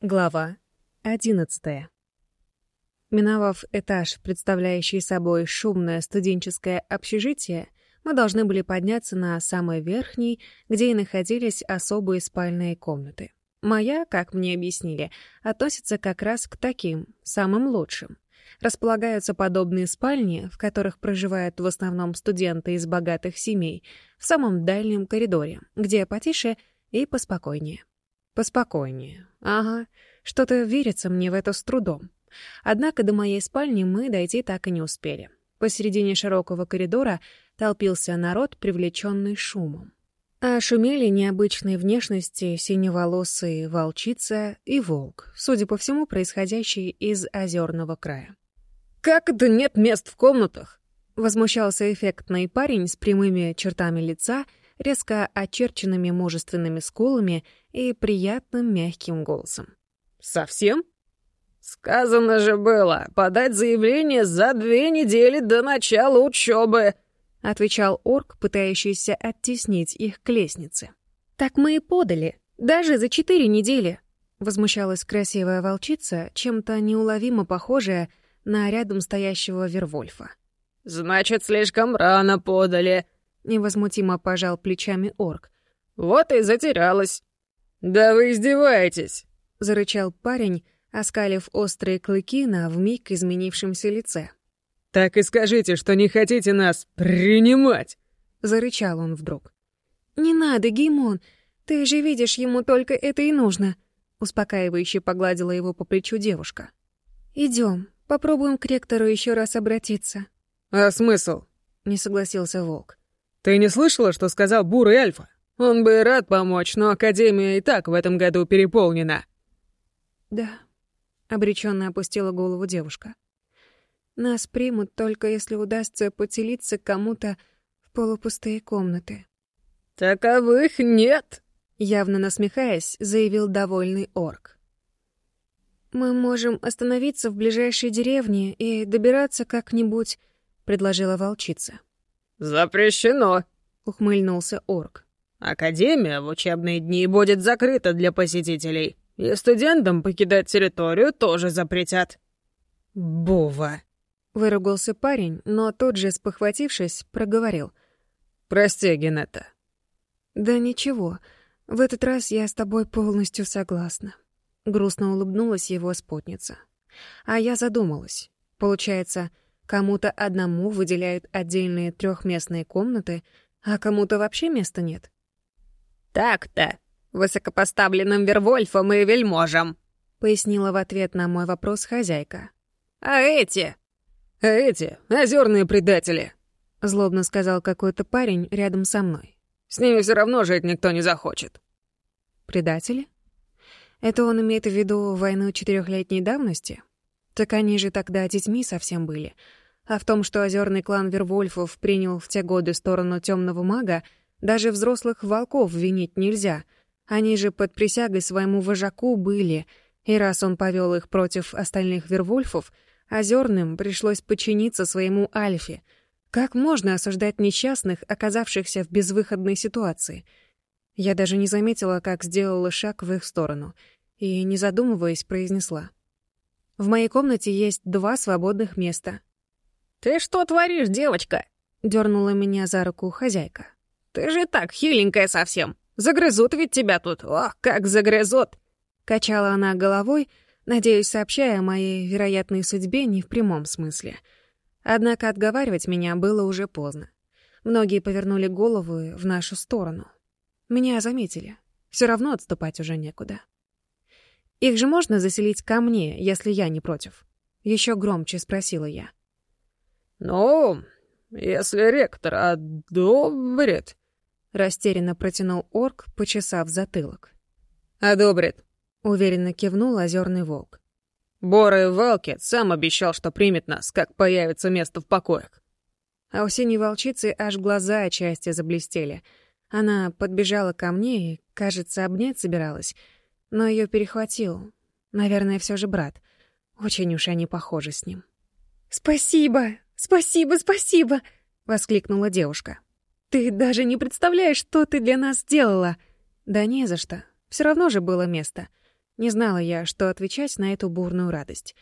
Глава одиннадцатая. Миновав этаж, представляющий собой шумное студенческое общежитие, мы должны были подняться на самый верхний, где и находились особые спальные комнаты. Моя, как мне объяснили, относится как раз к таким, самым лучшим. Располагаются подобные спальни, в которых проживают в основном студенты из богатых семей, в самом дальнем коридоре, где потише и поспокойнее. Поспокойнее. Ага, что-то верится мне в это с трудом. Однако до моей спальни мы дойти так и не успели. Посередине широкого коридора толпился народ, привлеченный шумом. А шумели необычной внешности синеволосые волчица и волк, судя по всему, происходящие из озерного края. «Как это нет мест в комнатах?» Возмущался эффектный парень с прямыми чертами лица резко очерченными мужественными скулами и приятным мягким голосом. «Совсем?» «Сказано же было, подать заявление за две недели до начала учебы», — отвечал орк, пытающийся оттеснить их к лестнице. «Так мы и подали, даже за четыре недели», — возмущалась красивая волчица, чем-то неуловимо похожая на рядом стоящего Вервольфа. «Значит, слишком рано подали», — невозмутимо пожал плечами орк. «Вот и затерялась. «Да вы издеваетесь!» — зарычал парень, оскалив острые клыки на вмиг изменившемся лице. «Так и скажите, что не хотите нас принимать!» — зарычал он вдруг. «Не надо, Геймон, ты же видишь, ему только это и нужно», — успокаивающе погладила его по плечу девушка. Идем, попробуем к Он бы рад помочь, но Академия и так в этом году переполнена». «Да», — обреченно опустила голову девушка. «Нас примут только если удастся поделиться кому-то в полупустые комнаты». «Таковых нет», — явно насмехаясь, заявил довольный орк. «Мы можем остановиться в ближайшей деревне и добираться как-нибудь», — предложила волчица. «Запрещено», — ухмыльнулся орк. Академия в учебные дни будет закрыта для посетителей, и студентам покидать территорию тоже запретят». «Бува!» — выругался парень, но тот же, спохватившись, проговорил. «Прости, Генета». «Да ничего, в этот раз я с тобой полностью согласна», — грустно улыбнулась его спутница. А я задумалась. Получается, кому-то одному выделяют отдельные трехместные комнаты, а кому-то вообще места нет. «Так-то. Высокопоставленным Вервольфом и Вельможем», — пояснила в ответ на мой вопрос хозяйка. «А эти?» «А эти — озерные предатели», — злобно сказал какой-то парень рядом со мной. «С ними все равно жить никто не захочет». «Предатели?» Это он имеет в виду войну четырехлетней давности? Так они же тогда детьми совсем были. А в том, что озерный клан Вервольфов принял в те годы сторону темного мага, даже взрослых волков винить нельзя. Они же под присягой своему вожаку были, и раз он повел их против остальных вервольфов, озерным пришлось подчиниться своему Альфе. Как можно осуждать несчастных, оказавшихся в безвыходной ситуации? Я даже не заметила, как сделала шаг в их сторону, и, не задумываясь, произнесла. «В моей комнате есть два свободных места». «Ты что творишь, девочка?» — дернула меня за руку хозяйка. Ты же так хиленькая совсем. Загрызут ведь тебя тут. Ох, как загрызут!» Качала она головой, надеюсь, сообщая о моей вероятной судьбе не в прямом смысле. Однако отговаривать меня было уже поздно. Многие повернули головы в нашу сторону. Меня заметили. Все равно отступать уже некуда. «Их же можно заселить ко мне, если я не против?» Еще громче спросила я. «Ну, если ректор одобрит...» растерянно протянул орк, почесав затылок. «Одобрит», — уверенно кивнул озерный волк. «Боры Валкет сам обещал, что примет нас, как появится место в покоях». А у синей волчицы аж глаза отчасти заблестели. Она подбежала ко мне и, кажется, обнять собиралась, но ее перехватил. Наверное, все же брат. Очень уж они похожи с ним. «Спасибо!» «Спасибо, спасибо!» — воскликнула девушка. Ты даже не представляешь, что ты для нас сделала!» «Да не за что. Все равно же было место». Не знала я, что отвечать на эту бурную радость,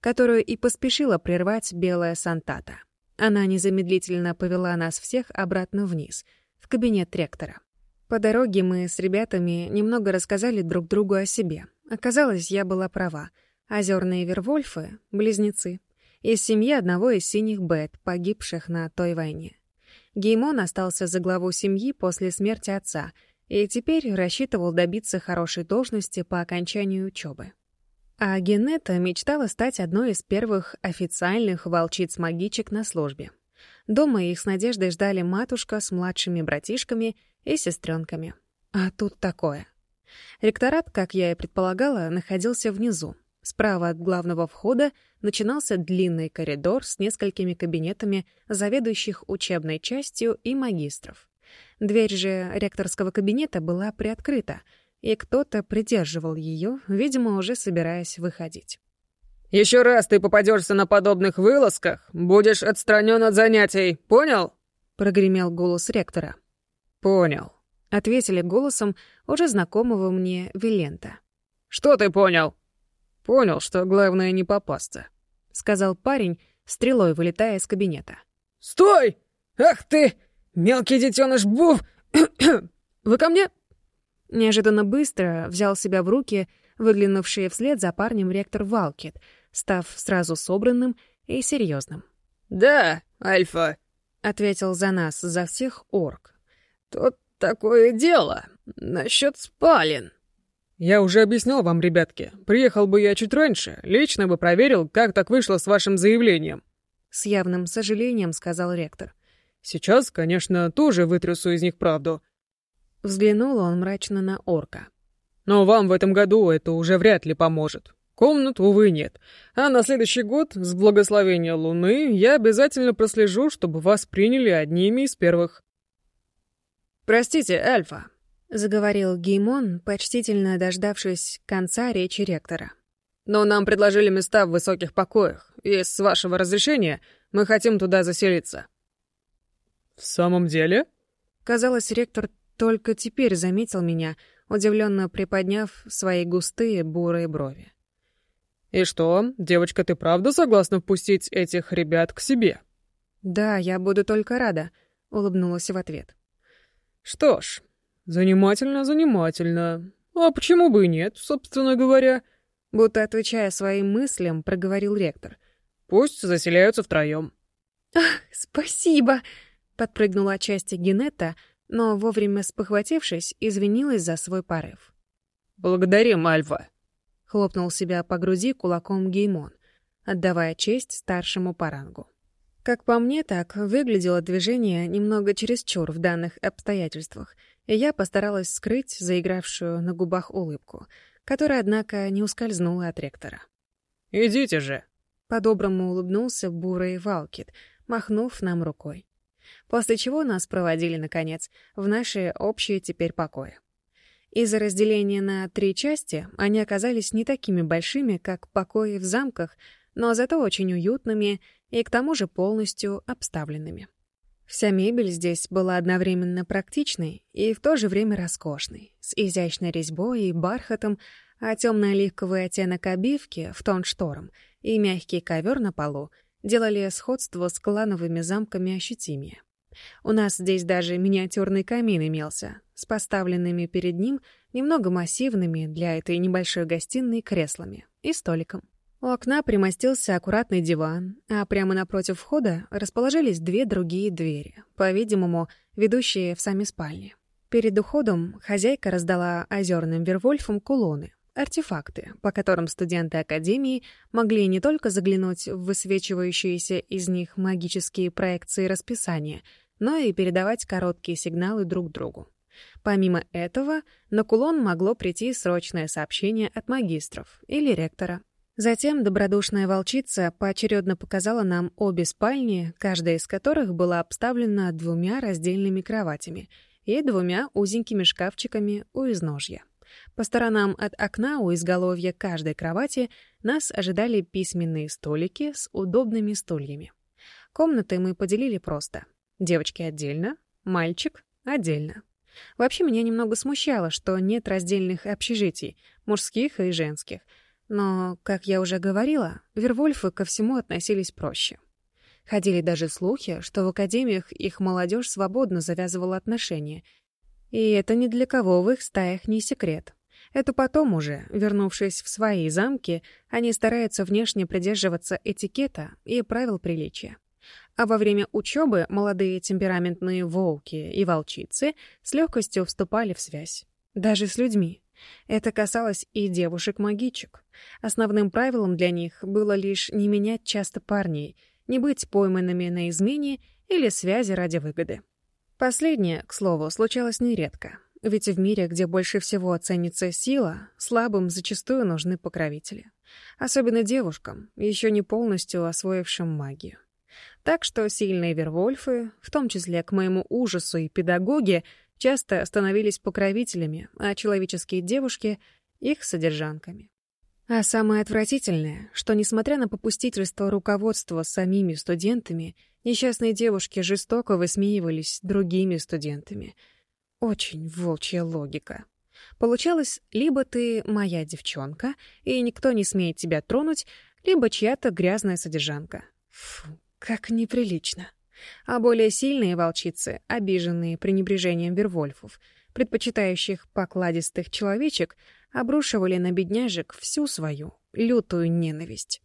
которую и поспешила прервать белая Сантата. Она незамедлительно повела нас всех обратно вниз, в кабинет ректора. По дороге мы с ребятами немного рассказали друг другу о себе. Оказалось, я была права. Озерные Вервольфы — близнецы. Из семьи одного из синих Бет, погибших на той войне. Геймон остался за главу семьи после смерти отца и теперь рассчитывал добиться хорошей должности по окончанию учебы. А Генета мечтала стать одной из первых официальных волчиц-магичек на службе. Дома их с надеждой ждали матушка с младшими братишками и сестренками. А тут такое. Ректорат, как я и предполагала, находился внизу. Справа от главного входа начинался длинный коридор с несколькими кабинетами заведующих учебной частью и магистров. Дверь же ректорского кабинета была приоткрыта, и кто-то придерживал ее, видимо, уже собираясь выходить. «Еще раз ты попадешься на подобных вылазках, будешь отстранен от занятий, понял?» — прогремел голос ректора. «Понял», — ответили голосом уже знакомого мне Вилента. «Что ты понял?» «Понял, что главное не попасться», — сказал парень, стрелой вылетая из кабинета. «Стой! Ах ты! Мелкий детеныш Був! Вы ко мне?» Неожиданно быстро взял себя в руки выглянувший вслед за парнем ректор Валкет, став сразу собранным и серьезным. «Да, Альфа», — ответил за нас, за всех орк. «Тут такое дело насчет спален». Я уже объяснял вам, ребятки. Приехал бы я чуть раньше, лично бы проверил, как так вышло с вашим заявлением. С явным сожалением сказал ректор. Сейчас, конечно, тоже вытрясу из них правду. Взглянул он мрачно на орка. Но вам в этом году это уже вряд ли поможет. Комнат, увы, нет. А на следующий год, с благословения Луны, я обязательно прослежу, чтобы вас приняли одними из первых. «Простите, Альфа», заговорил Геймон, почтительно дождавшись конца речи ректора. «Но нам предложили места в высоких покоях, и с вашего разрешения мы хотим туда заселиться». «В самом деле?» Казалось, ректор только теперь заметил меня, удивленно приподняв свои густые бурые брови. «И что, девочка, ты правда согласна впустить этих ребят к себе?» «Да, я буду только рада», — улыбнулась в ответ. «Что ж, «Занимательно, занимательно. А почему бы и нет, собственно говоря?» Будто отвечая своим мыслям, проговорил ректор. «Пусть заселяются втроем». «Ах, спасибо!» — подпрыгнула отчасти Генетта, но, вовремя спохватившись, извинилась за свой порыв. «Благодарим, Альфа!» — хлопнул себя по груди кулаком Геймон, отдавая честь старшему парангу. Как по мне, так выглядело движение немного чересчур в данных обстоятельствах — и я постаралась скрыть заигравшую на губах улыбку, которая, однако, не ускользнула от ректора. «Идите же!» По-доброму улыбнулся бурый Валкит, махнув нам рукой. После чего нас проводили, наконец, в наши общие теперь покои. Из-за разделения на три части они оказались не такими большими, как покои в замках, но зато очень уютными и к тому же полностью обставленными. Вся мебель здесь была одновременно практичной и в то же время роскошной, с изящной резьбой и бархатом, а темно-оливковый оттенок обивки в тон шторм и мягкий ковер на полу делали сходство с клановыми замками ощутимее. У нас здесь даже миниатюрный камин имелся, с поставленными перед ним немного массивными для этой небольшой гостиной креслами и столиком. У окна примостился аккуратный диван, а прямо напротив входа расположились две другие двери, по-видимому, ведущие в сами спальни. Перед уходом хозяйка раздала озерным Вервольфам кулоны, артефакты, по которым студенты Академии могли не только заглянуть в высвечивающиеся из них магические проекции расписания, но и передавать короткие сигналы друг другу. Помимо этого, на кулон могло прийти срочное сообщение от магистров или ректора Затем добродушная волчица поочередно показала нам обе спальни, каждая из которых была обставлена двумя раздельными кроватями и двумя узенькими шкафчиками у изножья. По сторонам от окна у изголовья каждой кровати нас ожидали письменные столики с удобными стульями. Комнаты мы поделили просто. Девочки отдельно, мальчик отдельно. Вообще меня немного смущало, что нет раздельных общежитий, мужских и женских — но, как я уже говорила, Вервольфы ко всему относились проще. Ходили даже слухи, что в академиях их молодежь свободно завязывала отношения. И это ни для кого в их стаях не секрет. Это потом уже, вернувшись в свои замки, они стараются внешне придерживаться этикета и правил приличия. А во время учебы молодые темпераментные волки и волчицы с легкостью вступали в связь. Даже с людьми. Это касалось и девушек-магичек. Основным правилом для них было лишь не менять часто парней, не быть пойманными на измене или связи ради выгоды. Последнее, к слову, случалось нередко. Ведь в мире, где больше всего ценится сила, слабым зачастую нужны покровители. Особенно девушкам, еще не полностью освоившим магию. Так что сильные вервольфы, в том числе к моему ужасу и педагоги, часто становились покровителями, а человеческие девушки — их содержанками. А самое отвратительное, что, несмотря на попустительство руководства самими студентами, несчастные девушки жестоко высмеивались другими студентами. Очень волчья логика. Получалось, либо ты моя девчонка, и никто не смеет тебя тронуть, либо чья-то грязная содержанка. Фу, как неприлично. а более сильные волчицы, обиженные пренебрежением вервольфов, предпочитающих покладистых человечек, обрушивали на бедняжек всю свою лютую ненависть.